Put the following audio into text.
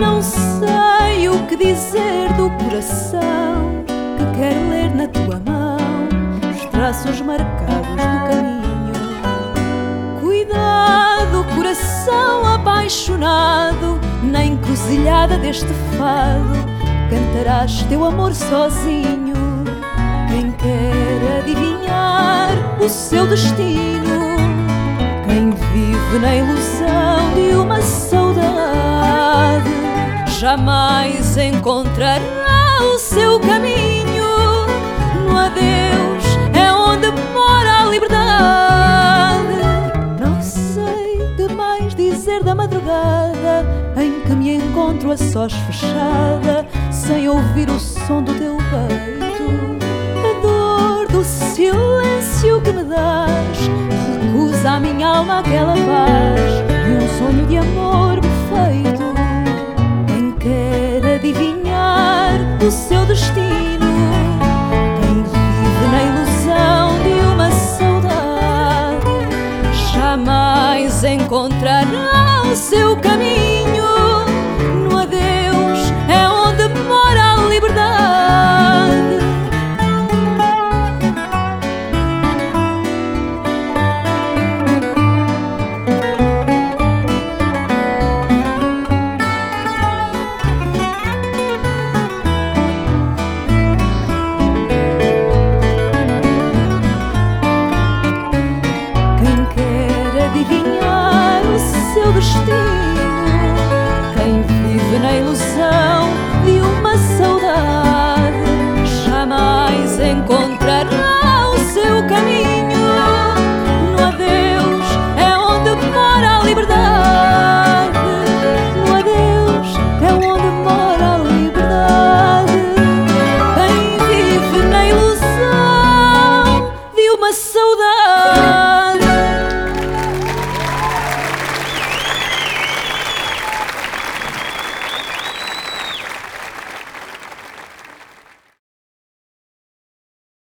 Não sei o que dizer do coração que quero ler na tua mão os traços marcados do caminho. Cuidado, coração apaixonado, na encruzilhada deste fado, cantarás teu amor sozinho. Quem quer adivinhar o seu destino, quem vive na ilusão de uma saudade, jamais encontrará o seu caminho. No adeus é onde mora a liberdade. Não sei demais dizer da madrugada em que me encontro a sós fechada, sem ouvir o som do teu peito. A dor do silêncio que me dás recusa a minha alma aquela paz e um sonho de amor seu destino, quem vive na ilusão de uma saudade, jamais encontrará o seu caminho. encontrará o seu caminho. No adeus é onde mora a liberdade. No adeus é onde mora a liberdade. Quem vive na ilusão de uma saudade.